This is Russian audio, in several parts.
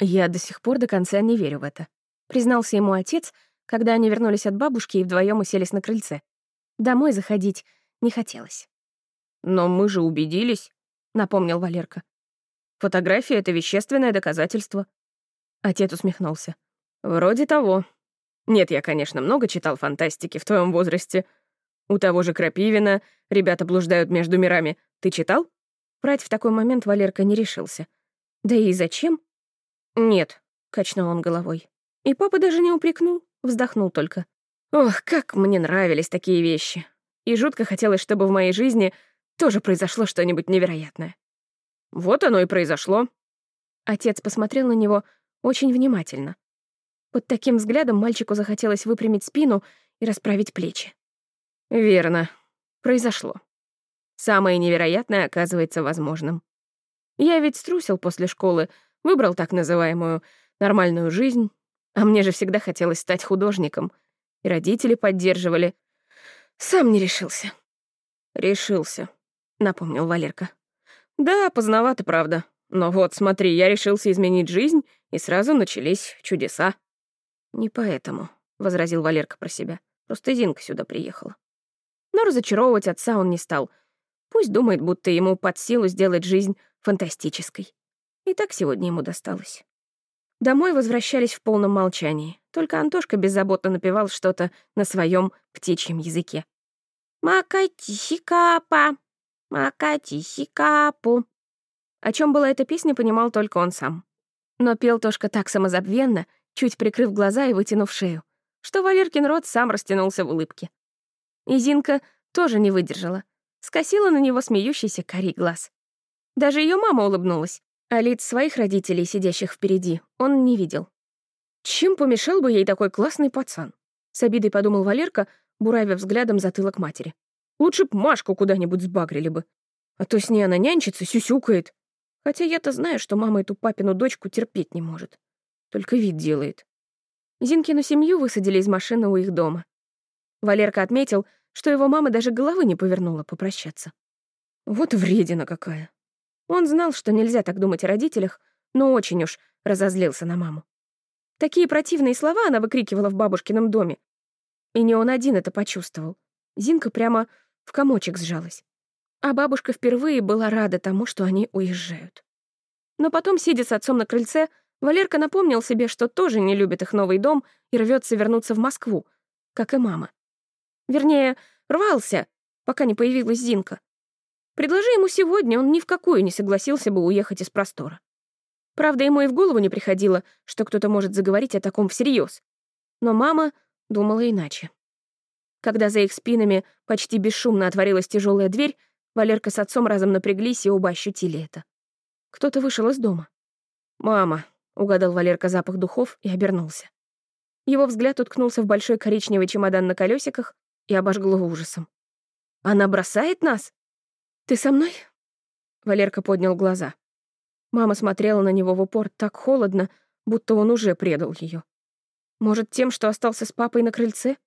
«Я до сих пор до конца не верю в это», — признался ему отец, когда они вернулись от бабушки и вдвоем уселись на крыльце. Домой заходить не хотелось. «Но мы же убедились», — напомнил Валерка. «Фотография — это вещественное доказательство». Отец усмехнулся. «Вроде того. Нет, я, конечно, много читал фантастики в твоем возрасте. У того же Крапивина «Ребята блуждают между мирами». Ты читал?» Брать в такой момент Валерка не решился. Да и зачем? «Нет», — качнул он головой. И папа даже не упрекнул, вздохнул только. «Ох, как мне нравились такие вещи. И жутко хотелось, чтобы в моей жизни тоже произошло что-нибудь невероятное. Вот оно и произошло». Отец посмотрел на него очень внимательно. Под таким взглядом мальчику захотелось выпрямить спину и расправить плечи. «Верно. Произошло. Самое невероятное оказывается возможным. Я ведь струсил после школы, выбрал так называемую нормальную жизнь, а мне же всегда хотелось стать художником, и родители поддерживали. Сам не решился. Решился, напомнил Валерка. Да, поздновато, правда. Но вот, смотри, я решился изменить жизнь, и сразу начались чудеса. Не поэтому, возразил Валерка про себя. Просто Зинка сюда приехала. Но разочаровывать отца он не стал. Пусть думает, будто ему под силу сделать жизнь фантастической. И так сегодня ему досталось. Домой возвращались в полном молчании. Только Антошка беззаботно напевал что-то на своем птичьем языке. «Макатисикапа, макатисикапу». О чем была эта песня, понимал только он сам. Но пел Тошка так самозабвенно, чуть прикрыв глаза и вытянув шею, что Валеркин рот сам растянулся в улыбке. И Зинка тоже не выдержала, скосила на него смеющийся карий глаз. Даже ее мама улыбнулась, а лиц своих родителей, сидящих впереди, он не видел. Чем помешал бы ей такой классный пацан? С обидой подумал Валерка, буравя взглядом затылок матери. Лучше б Машку куда-нибудь сбагрили бы. А то с ней она нянчится, сюсюкает. Хотя я-то знаю, что мама эту папину дочку терпеть не может. Только вид делает. Зинкину семью высадили из машины у их дома. Валерка отметил, что его мама даже головы не повернула попрощаться. Вот вредина какая. Он знал, что нельзя так думать о родителях, но очень уж разозлился на маму. Такие противные слова она выкрикивала в бабушкином доме. И не он один это почувствовал. Зинка прямо в комочек сжалась. А бабушка впервые была рада тому, что они уезжают. Но потом, сидя с отцом на крыльце, Валерка напомнил себе, что тоже не любит их новый дом и рвется вернуться в Москву, как и мама. Вернее, рвался, пока не появилась Зинка. Предложи ему сегодня, он ни в какую не согласился бы уехать из простора. Правда, ему и в голову не приходило, что кто-то может заговорить о таком всерьез. Но мама думала иначе. Когда за их спинами почти бесшумно отворилась тяжелая дверь, Валерка с отцом разом напряглись и оба ощутили это. Кто-то вышел из дома. «Мама», — угадал Валерка запах духов и обернулся. Его взгляд уткнулся в большой коричневый чемодан на колесиках и обожгло ужасом. «Она бросает нас?» «Ты со мной?» Валерка поднял глаза. Мама смотрела на него в упор так холодно, будто он уже предал ее. Может, тем, что остался с папой на крыльце?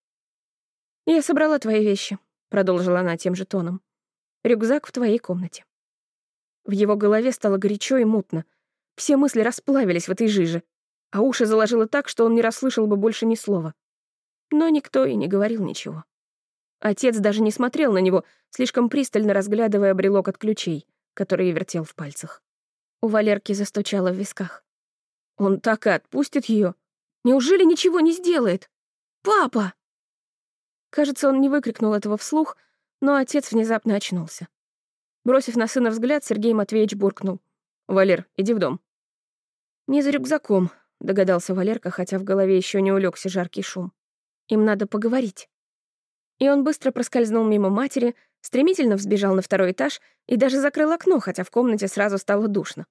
«Я собрала твои вещи», — продолжила она тем же тоном. «Рюкзак в твоей комнате». В его голове стало горячо и мутно. Все мысли расплавились в этой жиже, а уши заложило так, что он не расслышал бы больше ни слова. Но никто и не говорил ничего. Отец даже не смотрел на него, слишком пристально разглядывая брелок от ключей, который вертел в пальцах. У Валерки застучало в висках. Он так и отпустит ее. Неужели ничего не сделает? «Папа!» Кажется, он не выкрикнул этого вслух, но отец внезапно очнулся. Бросив на сына взгляд, Сергей Матвеевич буркнул. «Валер, иди в дом». «Не за рюкзаком», — догадался Валерка, хотя в голове еще не улегся жаркий шум. «Им надо поговорить». И он быстро проскользнул мимо матери, стремительно взбежал на второй этаж и даже закрыл окно, хотя в комнате сразу стало душно.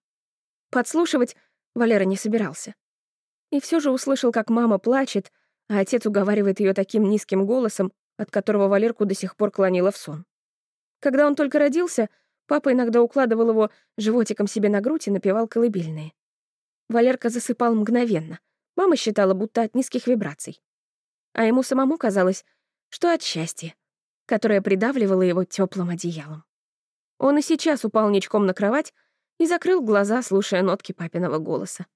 Подслушивать Валера не собирался. И все же услышал, как мама плачет, а отец уговаривает ее таким низким голосом, от которого Валерку до сих пор клонило в сон. Когда он только родился, папа иногда укладывал его животиком себе на грудь и напевал колыбельные. Валерка засыпал мгновенно. Мама считала, будто от низких вибраций. А ему самому казалось, что от счастья, которое придавливало его теплым одеялом. Он и сейчас упал ничком на кровать и закрыл глаза, слушая нотки папиного голоса.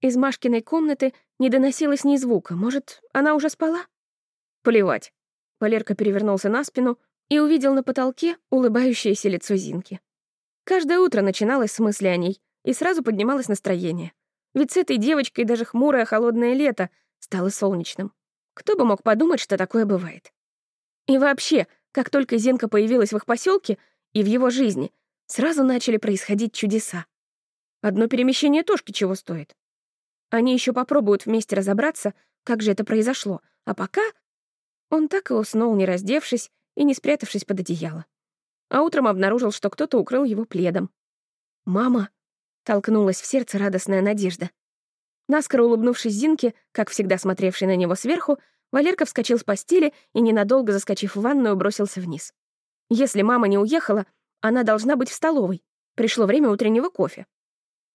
Из Машкиной комнаты не доносилось ни звука. Может, она уже спала? Плевать. Валерка перевернулся на спину и увидел на потолке улыбающееся лицо Зинки. Каждое утро начиналось с мысли о ней, и сразу поднималось настроение. Ведь с этой девочкой даже хмурое холодное лето стало солнечным. Кто бы мог подумать, что такое бывает? И вообще, как только Зинка появилась в их поселке и в его жизни, сразу начали происходить чудеса. Одно перемещение Тошки чего стоит. Они еще попробуют вместе разобраться, как же это произошло, а пока он так и уснул, не раздевшись и не спрятавшись под одеяло. А утром обнаружил, что кто-то укрыл его пледом. «Мама!» — толкнулась в сердце радостная надежда. Наскоро улыбнувшись Зинке, как всегда смотревшей на него сверху, Валерка вскочил с постели и, ненадолго заскочив в ванную, бросился вниз. Если мама не уехала, она должна быть в столовой. Пришло время утреннего кофе.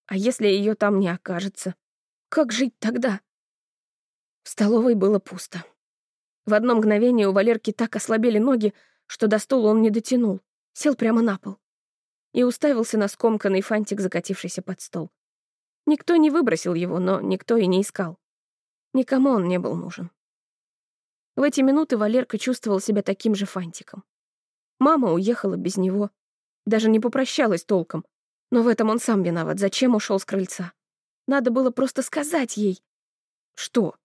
А если ее там не окажется? Как жить тогда? В столовой было пусто. В одно мгновение у Валерки так ослабели ноги, что до стула он не дотянул, сел прямо на пол и уставился на скомканный фантик, закатившийся под стол. Никто не выбросил его, но никто и не искал. Никому он не был нужен. В эти минуты Валерка чувствовал себя таким же фантиком. Мама уехала без него, даже не попрощалась толком, но в этом он сам виноват, зачем ушел с крыльца. Надо было просто сказать ей. Что?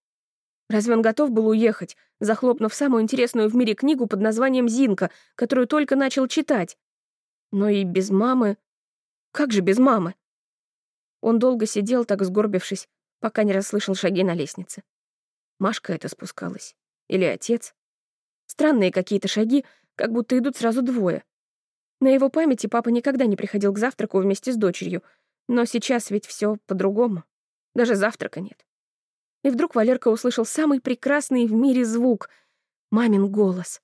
Разве он готов был уехать, захлопнув самую интересную в мире книгу под названием «Зинка», которую только начал читать? Но и без мамы... Как же без мамы? Он долго сидел, так сгорбившись, пока не расслышал шаги на лестнице. Машка это спускалась. Или отец. Странные какие-то шаги, как будто идут сразу двое. На его памяти папа никогда не приходил к завтраку вместе с дочерью, но сейчас ведь все по-другому. Даже завтрака нет. И вдруг Валерка услышал самый прекрасный в мире звук — мамин голос.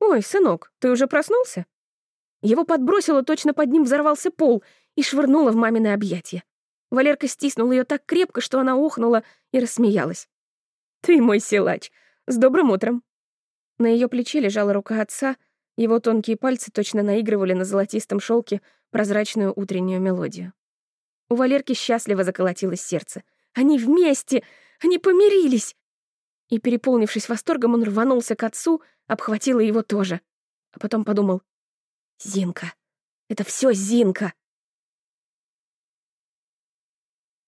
«Ой, сынок, ты уже проснулся?» Его подбросило, точно под ним взорвался пол и швырнуло в мамины объятия. Валерка стиснул ее так крепко, что она ухнула и рассмеялась. «Ты мой силач! С добрым утром!» На ее плече лежала рука отца, его тонкие пальцы точно наигрывали на золотистом шелке прозрачную утреннюю мелодию. У Валерки счастливо заколотилось сердце. «Они вместе! Они помирились!» И, переполнившись восторгом, он рванулся к отцу, обхватил его тоже. А потом подумал, «Зинка! Это все Зинка!»